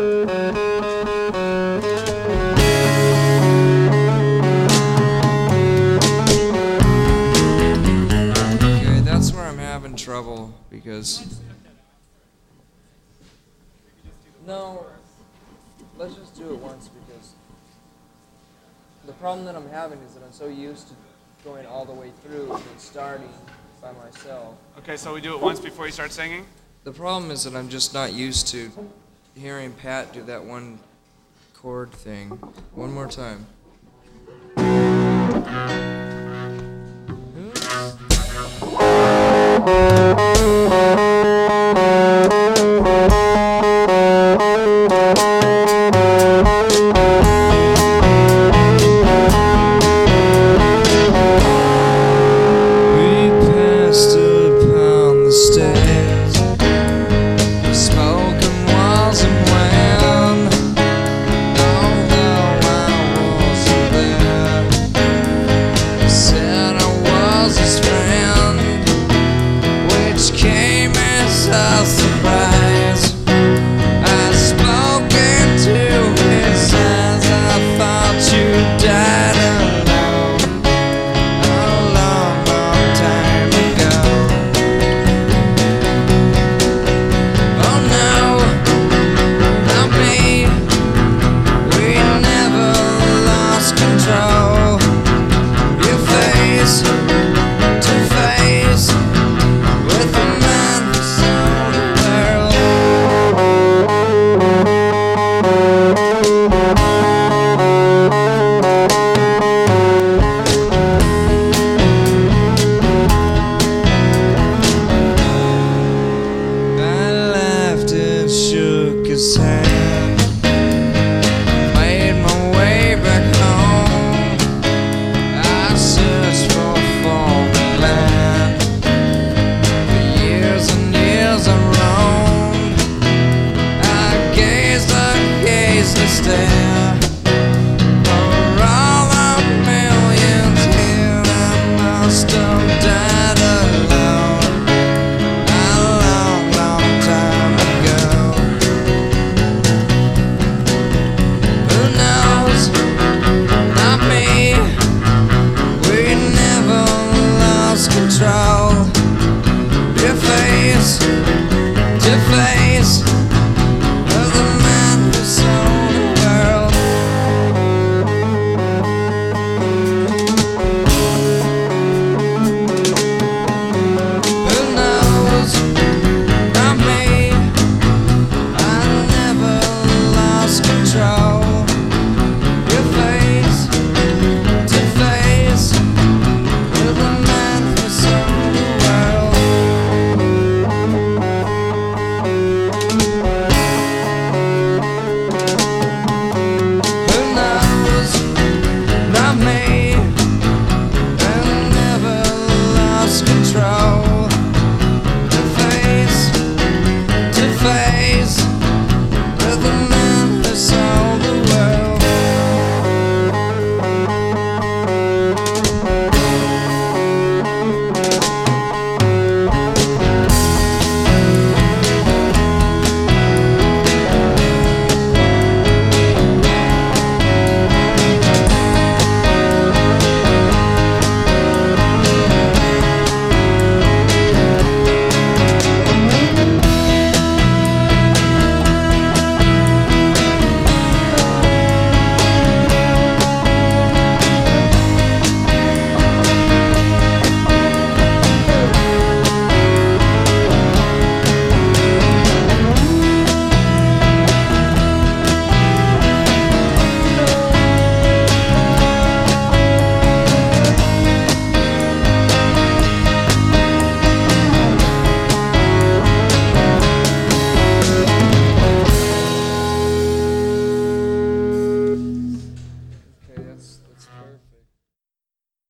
Okay, that's where I'm having trouble because. No, let's just do it once because the problem that I'm having is that I'm so used to going all the way through and starting by myself. Okay, so we do it once before you start singing? The problem is that I'm just not used to hearing Pat do that one chord thing. One more time. say.